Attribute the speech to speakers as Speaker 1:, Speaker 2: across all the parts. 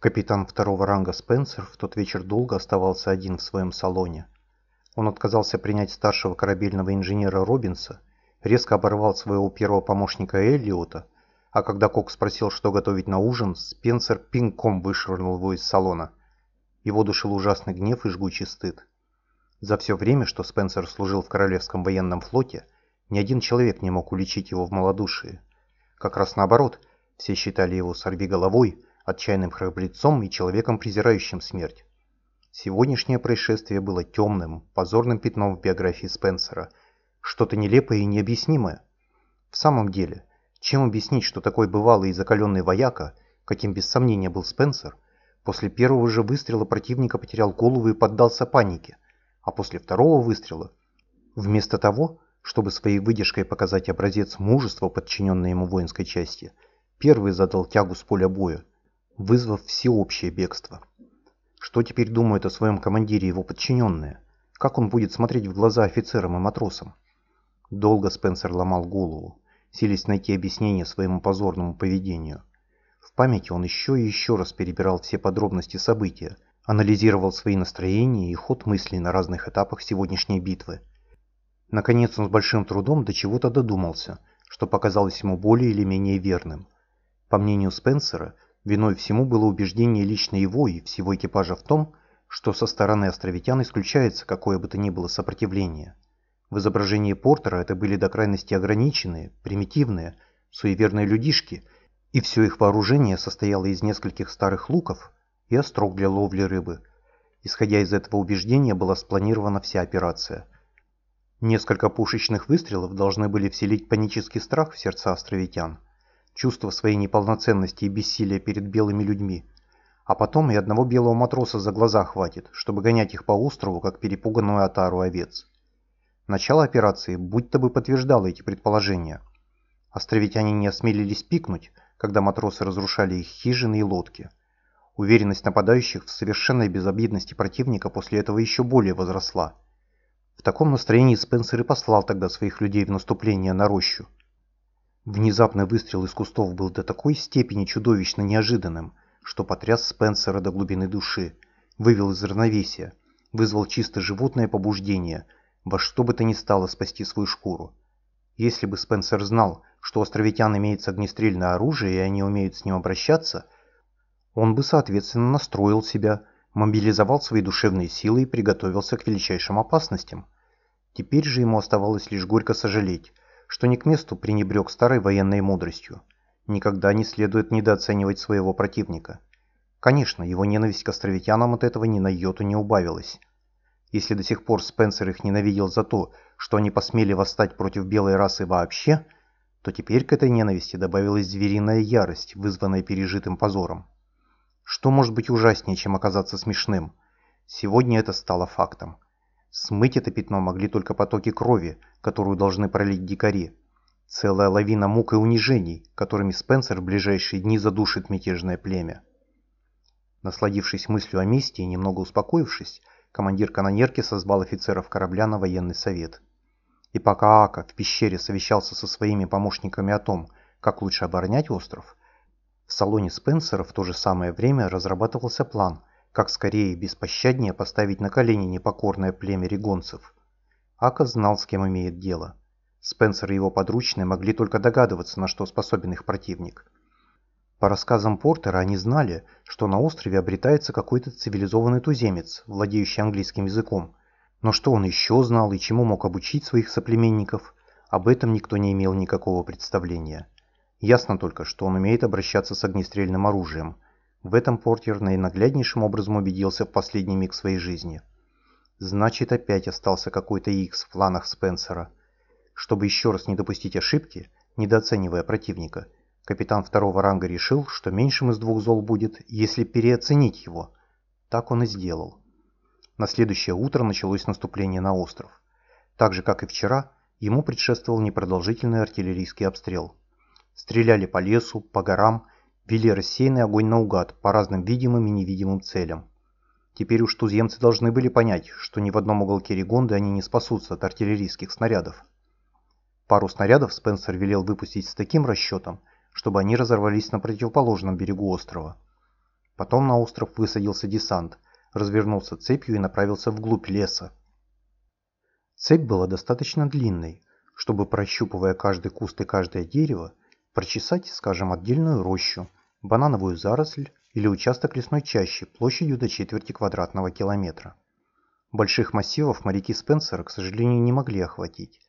Speaker 1: Капитан второго ранга Спенсер в тот вечер долго оставался один в своем салоне. Он отказался принять старшего корабельного инженера Робинса, резко оборвал своего первого помощника Эллиота, а когда Кок спросил, что готовить на ужин, Спенсер пинком вышвырнул его из салона. Его душил ужасный гнев и жгучий стыд. За все время, что Спенсер служил в Королевском военном флоте, ни один человек не мог уличить его в малодушии. Как раз наоборот, все считали его сорвиголовой, отчаянным храбрецом и человеком, презирающим смерть. Сегодняшнее происшествие было темным, позорным пятном в биографии Спенсера, что-то нелепое и необъяснимое. В самом деле, чем объяснить, что такой бывалый и закаленный вояка, каким без сомнения был Спенсер, после первого же выстрела противника потерял голову и поддался панике, а после второго выстрела, вместо того, чтобы своей выдержкой показать образец мужества подчиненной ему воинской части, первый задал тягу с поля боя, вызвав всеобщее бегство. Что теперь думают о своем командире его подчиненные? Как он будет смотреть в глаза офицерам и матросам? Долго Спенсер ломал голову, силясь найти объяснение своему позорному поведению. В памяти он еще и еще раз перебирал все подробности события, анализировал свои настроения и ход мыслей на разных этапах сегодняшней битвы. Наконец он с большим трудом до чего-то додумался, что показалось ему более или менее верным. По мнению Спенсера, Виной всему было убеждение лично его и всего экипажа в том, что со стороны островитян исключается какое бы то ни было сопротивление. В изображении Портера это были до крайности ограниченные, примитивные, суеверные людишки, и все их вооружение состояло из нескольких старых луков и острог для ловли рыбы. Исходя из этого убеждения была спланирована вся операция. Несколько пушечных выстрелов должны были вселить панический страх в сердца островитян – чувство своей неполноценности и бессилия перед белыми людьми. А потом и одного белого матроса за глаза хватит, чтобы гонять их по острову, как перепуганную отару овец. Начало операции будто бы подтверждало эти предположения. Островитяне не осмелились пикнуть, когда матросы разрушали их хижины и лодки. Уверенность нападающих в совершенной безобидности противника после этого еще более возросла. В таком настроении Спенсер и послал тогда своих людей в наступление на рощу. Внезапный выстрел из кустов был до такой степени чудовищно неожиданным, что потряс Спенсера до глубины души, вывел из равновесия, вызвал чисто животное побуждение, во что бы то ни стало спасти свою шкуру. Если бы Спенсер знал, что у островитян имеется огнестрельное оружие и они умеют с ним обращаться, он бы, соответственно, настроил себя, мобилизовал свои душевные силы и приготовился к величайшим опасностям. Теперь же ему оставалось лишь горько сожалеть, что не к месту пренебрег старой военной мудростью. Никогда не следует недооценивать своего противника. Конечно, его ненависть к островитянам от этого ни на йоту не убавилась. Если до сих пор Спенсер их ненавидел за то, что они посмели восстать против белой расы вообще, то теперь к этой ненависти добавилась звериная ярость, вызванная пережитым позором. Что может быть ужаснее, чем оказаться смешным? Сегодня это стало фактом. Смыть это пятно могли только потоки крови, которую должны пролить дикари. Целая лавина мук и унижений, которыми Спенсер в ближайшие дни задушит мятежное племя. Насладившись мыслью о мести и немного успокоившись, командир канонерки созвал офицеров корабля на военный совет. И пока Ака в пещере совещался со своими помощниками о том, как лучше оборонять остров, в салоне Спенсера в то же самое время разрабатывался план, как скорее и беспощаднее поставить на колени непокорное племя регонцев. Ака знал, с кем имеет дело. Спенсер и его подручные могли только догадываться, на что способен их противник. По рассказам Портера они знали, что на острове обретается какой-то цивилизованный туземец, владеющий английским языком. Но что он еще знал и чему мог обучить своих соплеменников, об этом никто не имел никакого представления. Ясно только, что он умеет обращаться с огнестрельным оружием – в этом Портер наинагляднейшим образом убедился в последний миг своей жизни. Значит, опять остался какой-то Икс в планах Спенсера. Чтобы еще раз не допустить ошибки, недооценивая противника, капитан второго ранга решил, что меньшим из двух зол будет, если переоценить его. Так он и сделал. На следующее утро началось наступление на остров. Так же, как и вчера, ему предшествовал непродолжительный артиллерийский обстрел. Стреляли по лесу, по горам вели рассеянный огонь наугад по разным видимым и невидимым целям. Теперь уж туземцы должны были понять, что ни в одном уголке Регонды они не спасутся от артиллерийских снарядов. Пару снарядов Спенсер велел выпустить с таким расчетом, чтобы они разорвались на противоположном берегу острова. Потом на остров высадился десант, развернулся цепью и направился вглубь леса. Цепь была достаточно длинной, чтобы, прощупывая каждый куст и каждое дерево, прочесать, скажем, отдельную рощу, банановую заросль или участок лесной чащи площадью до четверти квадратного километра. Больших массивов моряки Спенсера, к сожалению, не могли охватить,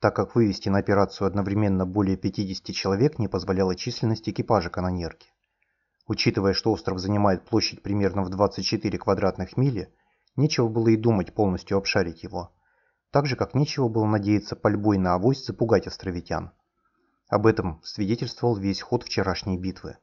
Speaker 1: так как вывести на операцию одновременно более 50 человек не позволяла численность экипажа канонерки. Учитывая, что остров занимает площадь примерно в 24 квадратных мили, нечего было и думать полностью обшарить его. Так же, как нечего было надеяться пальбой на авось запугать островитян. Об этом свидетельствовал весь ход вчерашней битвы.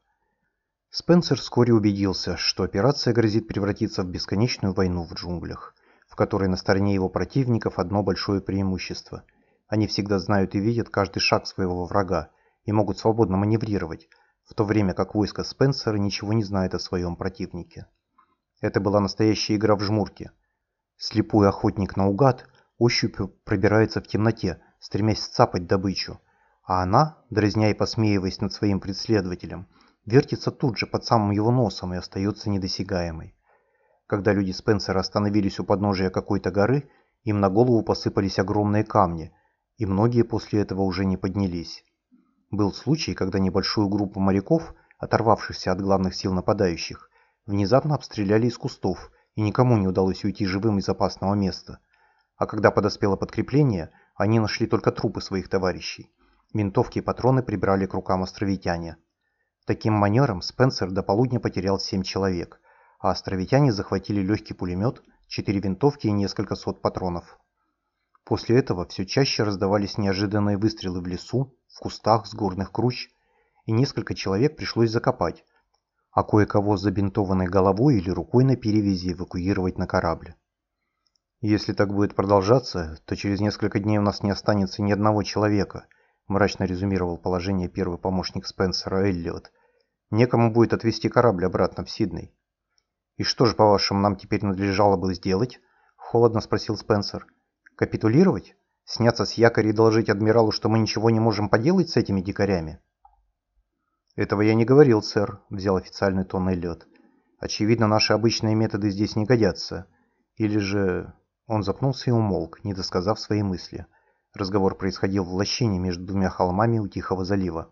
Speaker 1: Спенсер вскоре убедился, что операция грозит превратиться в бесконечную войну в джунглях, в которой на стороне его противников одно большое преимущество. Они всегда знают и видят каждый шаг своего врага и могут свободно маневрировать, в то время как войско Спенсера ничего не знает о своем противнике. Это была настоящая игра в жмурки. Слепой охотник наугад ощупью пробирается в темноте, стремясь сцапать добычу, а она, дразня и посмеиваясь над своим преследователем, вертится тут же под самым его носом и остается недосягаемой. Когда люди Спенсера остановились у подножия какой-то горы, им на голову посыпались огромные камни, и многие после этого уже не поднялись. Был случай, когда небольшую группу моряков, оторвавшихся от главных сил нападающих, внезапно обстреляли из кустов, и никому не удалось уйти живым из опасного места. А когда подоспело подкрепление, они нашли только трупы своих товарищей. Винтовки и патроны прибрали к рукам островитяне. Таким манером Спенсер до полудня потерял 7 человек, а островитяне захватили легкий пулемет, 4 винтовки и несколько сот патронов. После этого все чаще раздавались неожиданные выстрелы в лесу, в кустах с горных круч, и несколько человек пришлось закопать, а кое-кого с забинтованной головой или рукой на перевязи эвакуировать на корабль. Если так будет продолжаться, то через несколько дней у нас не останется ни одного человека, мрачно резюмировал положение первый помощник Спенсера Эллиот. Некому будет отвезти корабль обратно в Сидней. И что же, по-вашему, нам теперь надлежало бы сделать? Холодно спросил Спенсер. Капитулировать? Сняться с якоря и доложить адмиралу, что мы ничего не можем поделать с этими дикарями? Этого я не говорил, сэр, взял официальный тон Эллиот. Очевидно, наши обычные методы здесь не годятся. Или же... Он запнулся и умолк, не досказав свои мысли. Разговор происходил в лощине между двумя холмами у Тихого залива.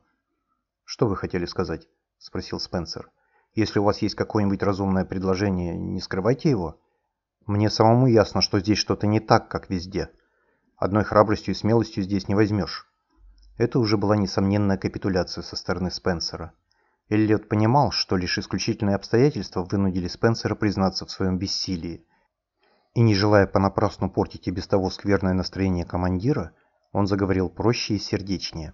Speaker 1: «Что вы хотели сказать?» – спросил Спенсер. «Если у вас есть какое-нибудь разумное предложение, не скрывайте его. Мне самому ясно, что здесь что-то не так, как везде». Одной храбростью и смелостью здесь не возьмешь. Это уже была несомненная капитуляция со стороны Спенсера. Эллиот понимал, что лишь исключительные обстоятельства вынудили Спенсера признаться в своем бессилии. И не желая понапрасну портить и без того скверное настроение командира, он заговорил проще и сердечнее.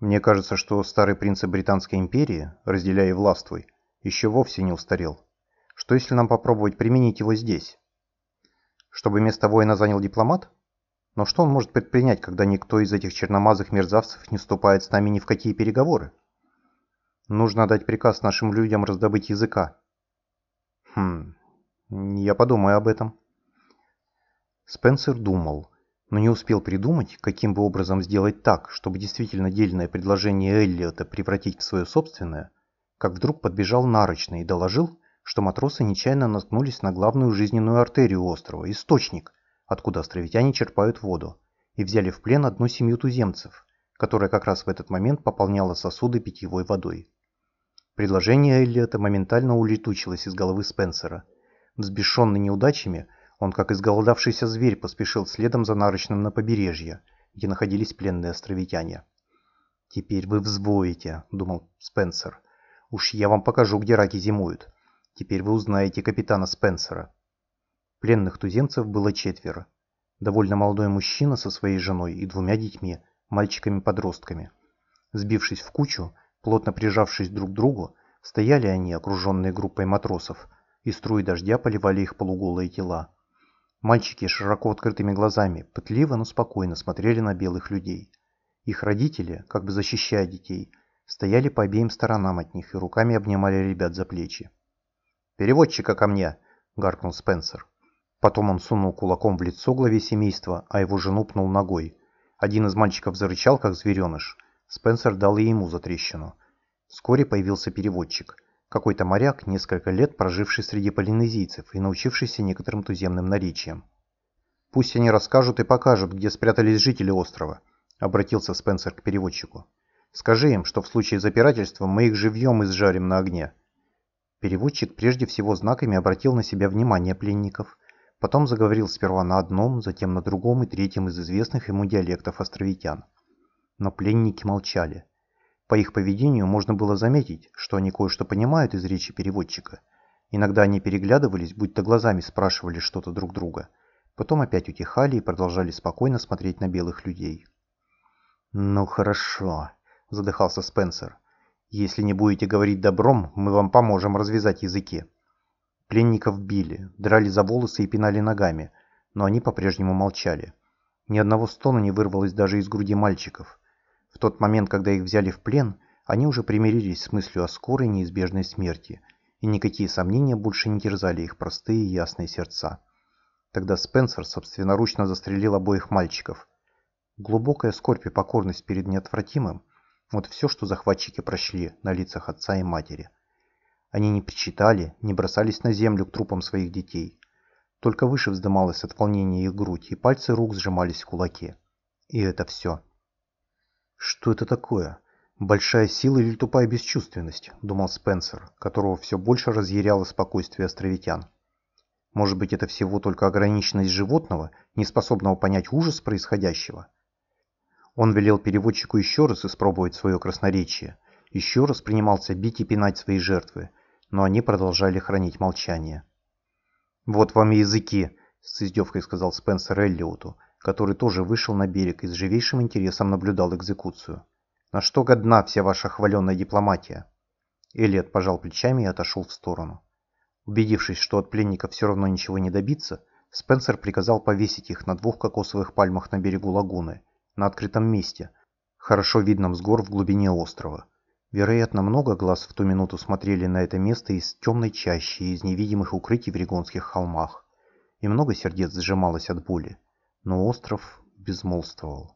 Speaker 1: «Мне кажется, что старый принцип Британской империи, разделяя и властвуй, еще вовсе не устарел. Что если нам попробовать применить его здесь? Чтобы место воина занял дипломат? Но что он может предпринять, когда никто из этих черномазых мерзавцев не вступает с нами ни в какие переговоры? Нужно дать приказ нашим людям раздобыть языка. Хм, я подумаю об этом. Спенсер думал, но не успел придумать, каким бы образом сделать так, чтобы действительно дельное предложение Эллиота превратить в свое собственное, как вдруг подбежал Нарочный и доложил, что матросы нечаянно наткнулись на главную жизненную артерию острова – источник, откуда островитяне черпают воду, и взяли в плен одну семью туземцев, которая как раз в этот момент пополняла сосуды питьевой водой. Предложение Эллиота моментально улетучилось из головы Спенсера. Взбешенный неудачами, он, как изголодавшийся зверь, поспешил следом за нарочным на побережье, где находились пленные островитяне. «Теперь вы взвоите», — думал Спенсер. «Уж я вам покажу, где раки зимуют. Теперь вы узнаете капитана Спенсера». Пленных туземцев было четверо. Довольно молодой мужчина со своей женой и двумя детьми, мальчиками-подростками. Сбившись в кучу, плотно прижавшись друг к другу, стояли они, окруженные группой матросов, и струи дождя поливали их полуголые тела. Мальчики широко открытыми глазами, пытливо, но спокойно смотрели на белых людей. Их родители, как бы защищая детей, стояли по обеим сторонам от них и руками обнимали ребят за плечи. «Переводчика ко мне!» — гаркнул Спенсер. Потом он сунул кулаком в лицо главе семейства, а его жену пнул ногой. Один из мальчиков зарычал, как звереныш. Спенсер дал и ему за трещину. Вскоре появился переводчик. Какой-то моряк, несколько лет проживший среди полинезийцев и научившийся некоторым туземным наречиям. «Пусть они расскажут и покажут, где спрятались жители острова», — обратился Спенсер к переводчику. «Скажи им, что в случае запирательства мы их живьем изжарим на огне». Переводчик прежде всего знаками обратил на себя внимание пленников, потом заговорил сперва на одном, затем на другом и третьем из известных ему диалектов островитян. Но пленники молчали. По их поведению можно было заметить, что они кое-что понимают из речи переводчика. Иногда они переглядывались, будто глазами спрашивали что-то друг друга. Потом опять утихали и продолжали спокойно смотреть на белых людей. «Ну хорошо», — задыхался Спенсер. «Если не будете говорить добром, мы вам поможем развязать языки». Пленников били, драли за волосы и пинали ногами, но они по-прежнему молчали. Ни одного стона не вырвалось даже из груди мальчиков. В тот момент, когда их взяли в плен, они уже примирились с мыслью о скорой неизбежной смерти, и никакие сомнения больше не терзали их простые и ясные сердца. Тогда Спенсер собственноручно застрелил обоих мальчиков. Глубокая скорбь и покорность перед неотвратимым – вот все, что захватчики прошли на лицах отца и матери. Они не причитали, не бросались на землю к трупам своих детей. Только выше вздымалась от волнения их грудь, и пальцы рук сжимались в кулаки. И это все. «Что это такое? Большая сила или тупая бесчувственность?» – думал Спенсер, которого все больше разъяряло спокойствие островитян. «Может быть, это всего только ограниченность животного, не способного понять ужас происходящего?» Он велел переводчику еще раз испробовать свое красноречие, еще раз принимался бить и пинать свои жертвы, но они продолжали хранить молчание. «Вот вам и языки», – с издевкой сказал Спенсер Эллиоту, который тоже вышел на берег и с живейшим интересом наблюдал экзекуцию. «На что годна вся ваша хваленная дипломатия?» Элиот пожал плечами и отошел в сторону. Убедившись, что от пленников все равно ничего не добиться, Спенсер приказал повесить их на двух кокосовых пальмах на берегу лагуны, на открытом месте, хорошо видном с гор в глубине острова. Вероятно, много глаз в ту минуту смотрели на это место из темной чащи, из невидимых укрытий в Регонских холмах, и много сердец сжималось от боли но остров безмолвствовал.